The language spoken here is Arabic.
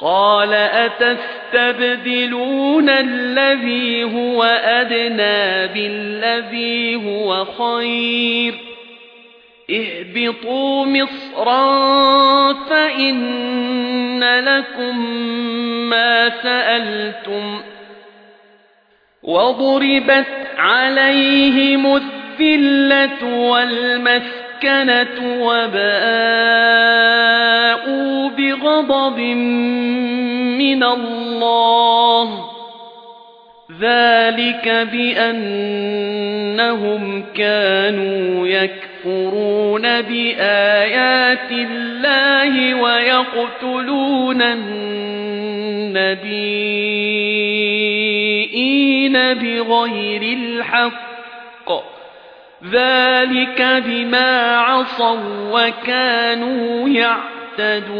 قَالَ أَتَسْتَبْدِلُونَ الَّذِي هُوَ أَدْنَىٰ بِالَّذِي هُوَ خَيْرٌ اهْبِطُوا مِصْرًا فَإِنَّ لَكُم مَّا سَأَلْتُمْ وَضُرِبَتْ عَلَيْهِمُ الذِّلَّةُ وَالْمَسْكَنَةُ وَبَاءُوا بِغَضَبٍ مِّنَ اللَّهِ. ذَلِكَ بِأَنَّهُمْ كَانُوا يَكْفُرُونَ بِآيَاتِ اللَّهِ وَيَقْتُلُونَ النَّبِيِّينَ بِغَيْرِ الْحَقِّ. ذَلِكَ بِمَا عَصَوا وَّكَانُوا يَعْتَدُونَ